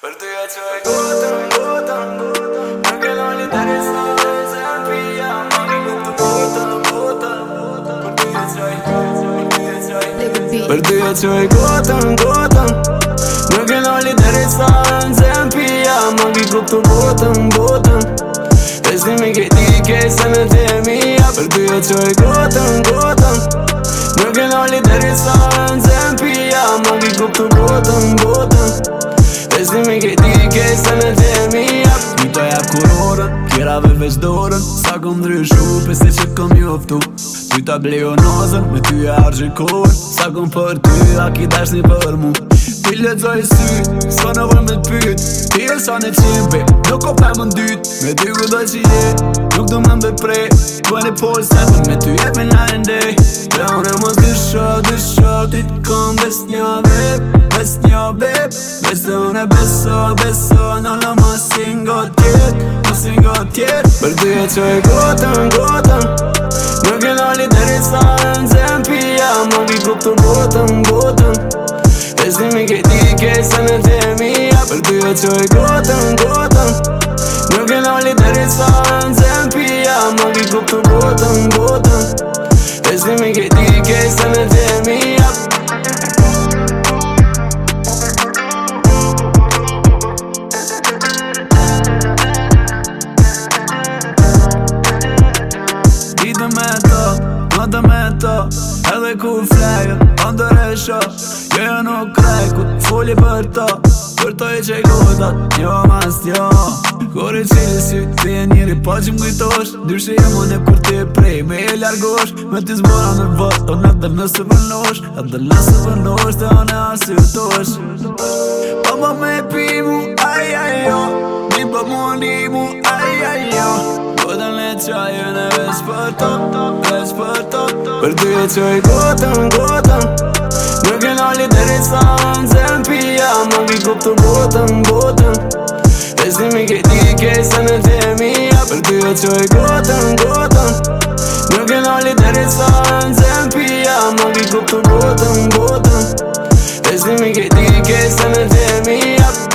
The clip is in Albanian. per të ja që e gotëm, gotëm, gotëm Në ke loni të resë në dhe se në pia Më në këtë të gotëm, gotëm, gotëm Për të ja e gotëm, gotëm Për të ja që e gotëm, gotëm Në ke loni të resë në dhe se në pia Më në këtë të gotëm, gotëm Dhe me ke ti ke se me të e mija Për të ja që e gotëm, gotëm Në ke loni se me dhemi jap Mi të jap kurorën, kjera veç dorën Sa kom dryshu, pese që këm joftu Ty ta blejo nozën, me ty e argjë Sa kom për ty, a ki dash një për mu Ti lëtëzoj sy, s'ko në vojnë me t'pyt Ti e sa në qimpe, nuk o pe më Me dy ku doj që je, nuk du me mbe prej Ku e një pol se me ty jet me nine day Dhe unë e më dysho, dysho, ti t'kom des një tip Beso në beso, beso në lë më singo tjet Më singo tjet Për të e që e gotën, gotën Në gëllë ali deri sa në zem pia Më vi kuk të botën, botën E si mi ke di ke se Më vi kuk të botën, botën E dhe ku flajë Andër e shok Jo nuk kraj Ku të foli për të Për to e i Jo mas tjo Kur i si Ti e njëri pa po që më gëjtosh Dyrshë e kur ti prej Me e largosh Me ti zbora në vot O dhe nëse vërnosh po A dhe nëse vërnosh Dhe o në asë i me pi mu Aj, aj, jo Mi po mu një mu Aj, aj, jo Po dhe në qajë Es për to, es për to Për dy e që i gotëm, gotëm Në gëllë të rejsa në zemë pia Më vi kup të botëm, botëm E zdi mi ke ti ke se në temi ja Për dy e që i gotëm, gotëm Në gëllë ali të rejsa në zemë pia Më vi kup të botëm, botëm E zdi mi ke ti ke